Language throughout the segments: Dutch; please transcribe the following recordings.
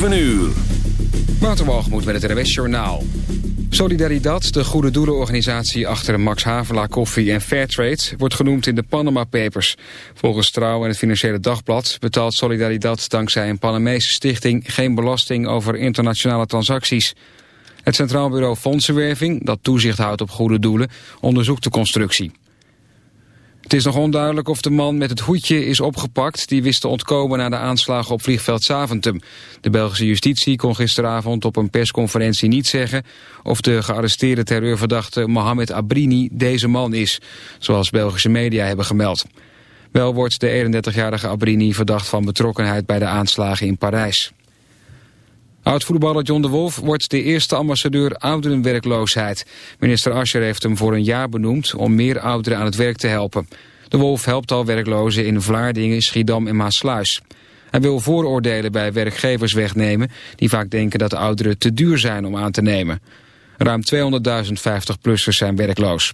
7 uur. Waterwalgemoed met het RWS Journaal. Solidaridad, de goede doelenorganisatie achter Max Havelaar Koffie en Fairtrade... wordt genoemd in de Panama Papers. Volgens Trouw en het Financiële Dagblad betaalt Solidaridad... dankzij een Panamese stichting geen belasting over internationale transacties. Het Centraal Bureau Fondsenwerving, dat toezicht houdt op goede doelen... onderzoekt de constructie. Het is nog onduidelijk of de man met het hoedje is opgepakt... die wist te ontkomen na de aanslagen op vliegveld Zaventem. De Belgische justitie kon gisteravond op een persconferentie niet zeggen... of de gearresteerde terreurverdachte Mohamed Abrini deze man is... zoals Belgische media hebben gemeld. Wel wordt de 31-jarige Abrini verdacht van betrokkenheid... bij de aanslagen in Parijs. Oud-voetballer John de Wolf wordt de eerste ambassadeur ouderenwerkloosheid. Minister Ascher heeft hem voor een jaar benoemd om meer ouderen aan het werk te helpen. De Wolf helpt al werklozen in Vlaardingen, Schiedam en Maasluis. Hij wil vooroordelen bij werkgevers wegnemen... die vaak denken dat ouderen te duur zijn om aan te nemen. Ruim 200.000 50-plussers zijn werkloos.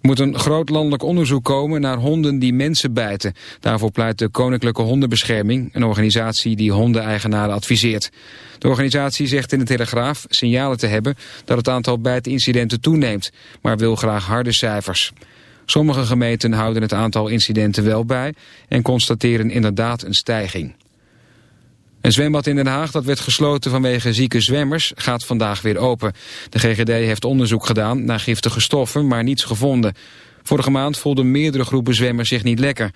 Moet een groot landelijk onderzoek komen naar honden die mensen bijten. Daarvoor pleit de Koninklijke Hondenbescherming, een organisatie die hondeneigenaren adviseert. De organisatie zegt in de Telegraaf signalen te hebben dat het aantal bijtincidenten toeneemt, maar wil graag harde cijfers. Sommige gemeenten houden het aantal incidenten wel bij en constateren inderdaad een stijging. Een zwembad in Den Haag dat werd gesloten vanwege zieke zwemmers gaat vandaag weer open. De GGD heeft onderzoek gedaan naar giftige stoffen, maar niets gevonden. Vorige maand voelden meerdere groepen zwemmers zich niet lekker.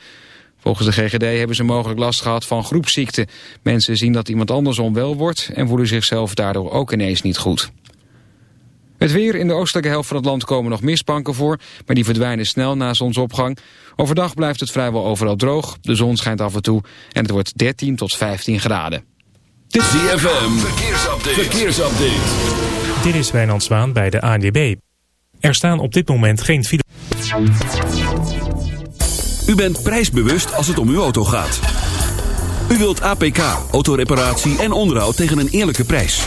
Volgens de GGD hebben ze mogelijk last gehad van groepsziekte. Mensen zien dat iemand anders onwel wordt en voelen zichzelf daardoor ook ineens niet goed. Het weer in de oostelijke helft van het land komen nog mistbanken voor, maar die verdwijnen snel na zonsopgang. Overdag blijft het vrijwel overal droog, de zon schijnt af en toe en het wordt 13 tot 15 graden. Dit is ZFM, verkeersupdate. verkeersupdate. Dit is Wijnand Zwaan bij de ANWB. Er staan op dit moment geen file. U bent prijsbewust als het om uw auto gaat. U wilt APK, autoreparatie en onderhoud tegen een eerlijke prijs.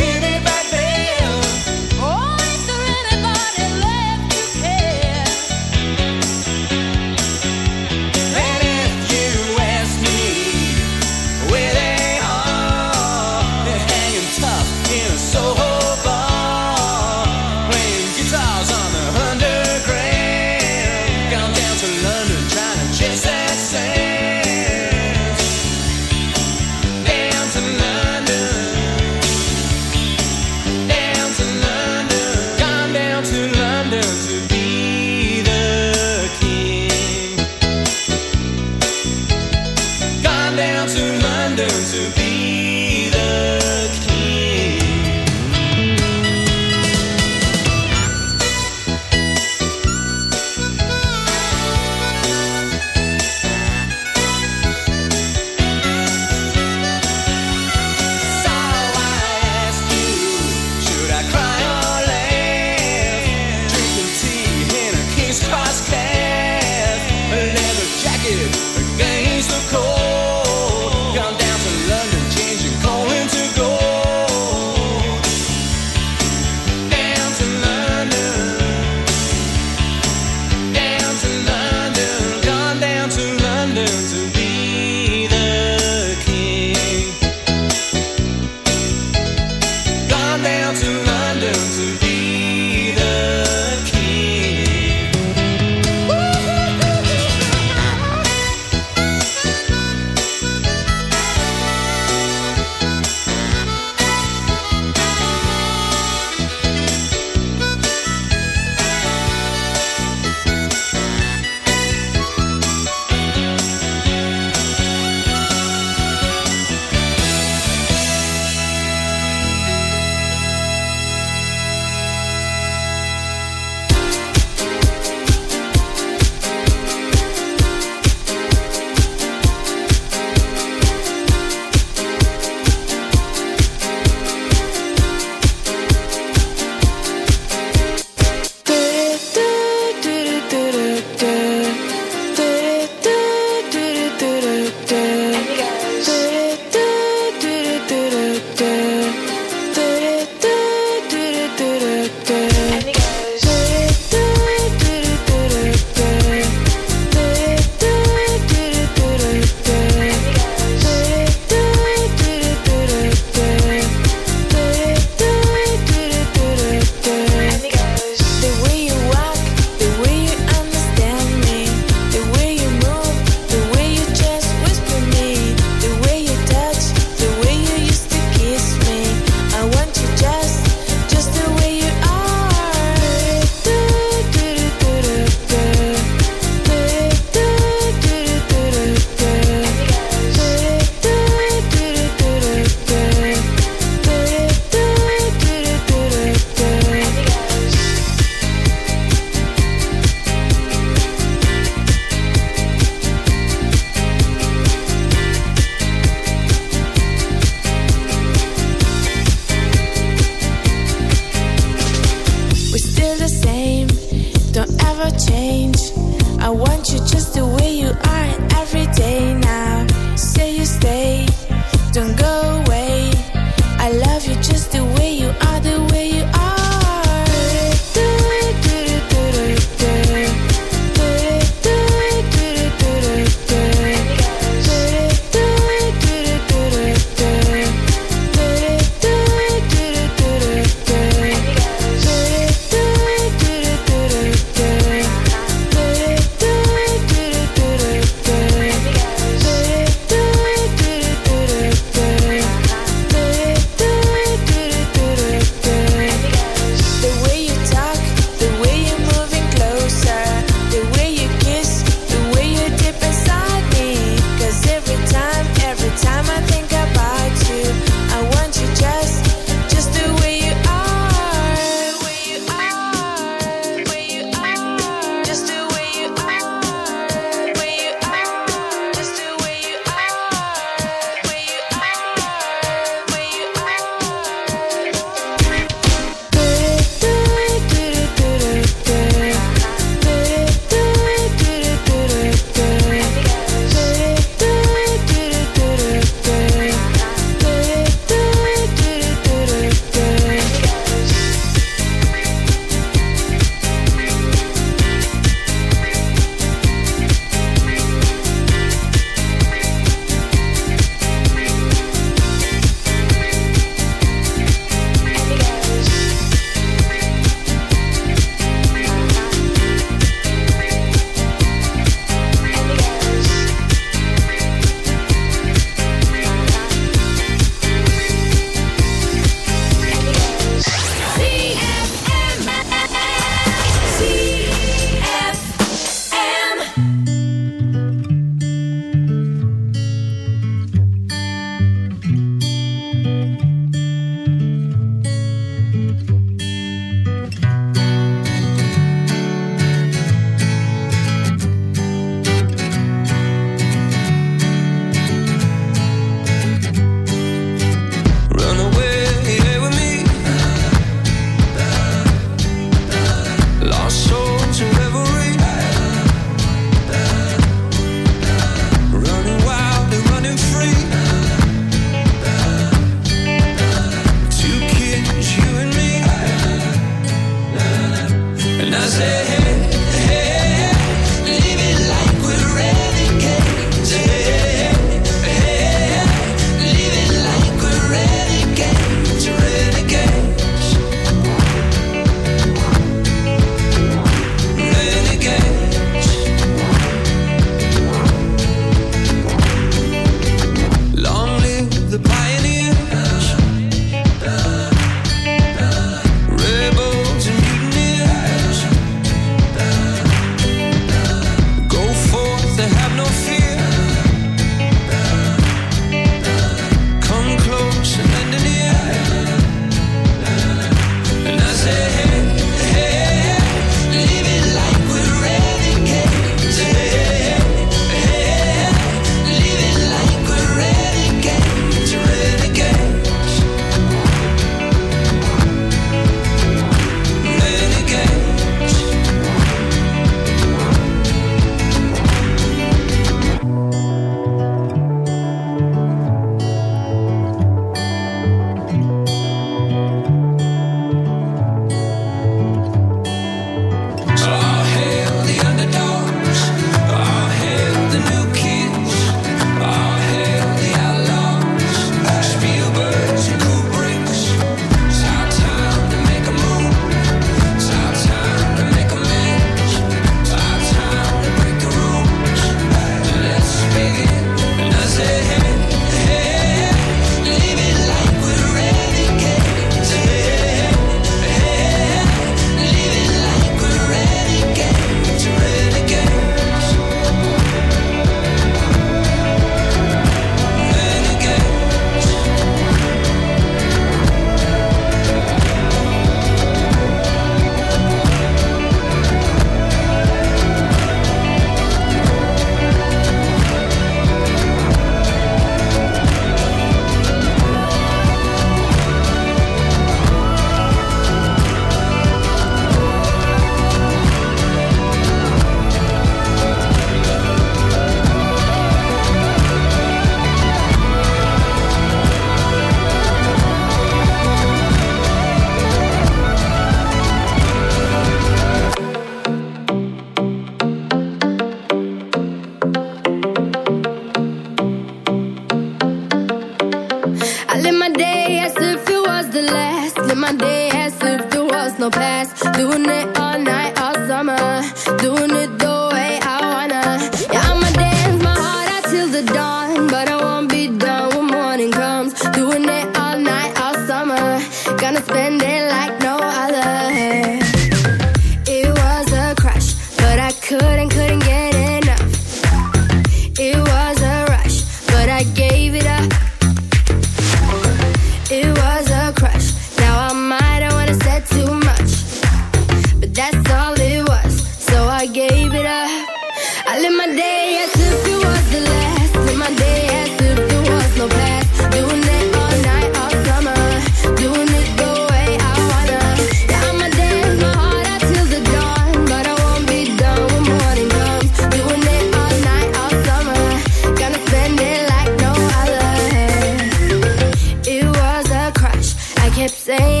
Kept saying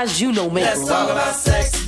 guys you know make Let's love.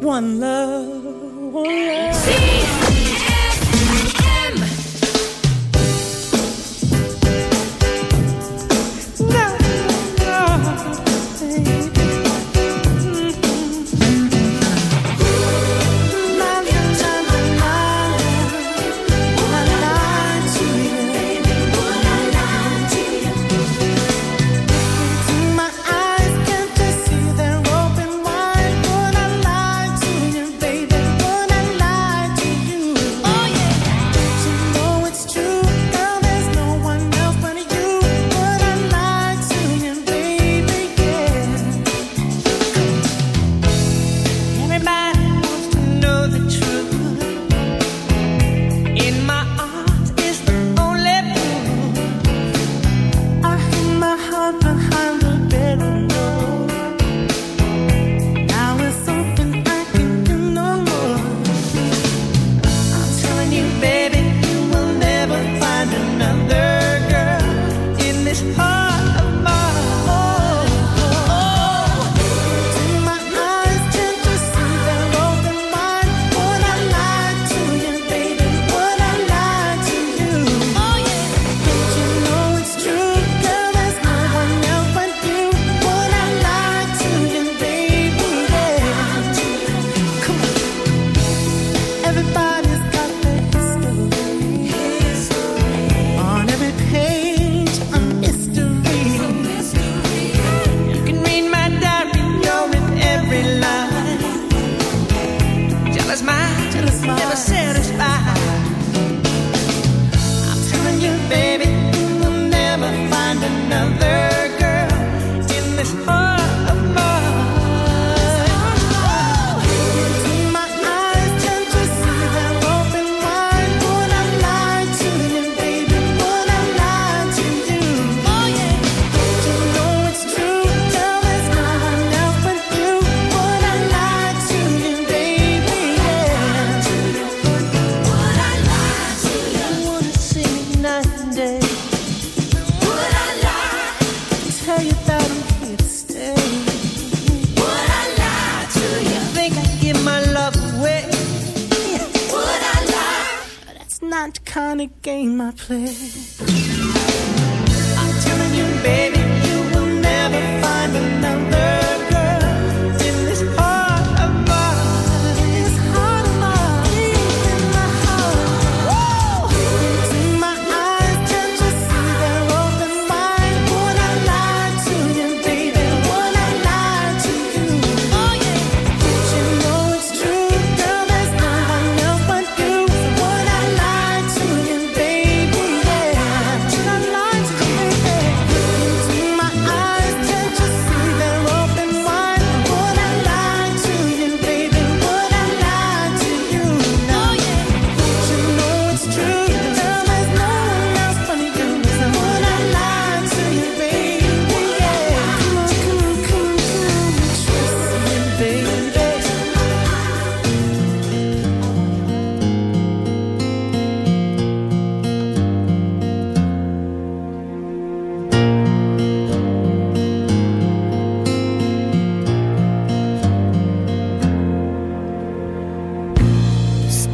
One love, one love. See?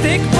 stick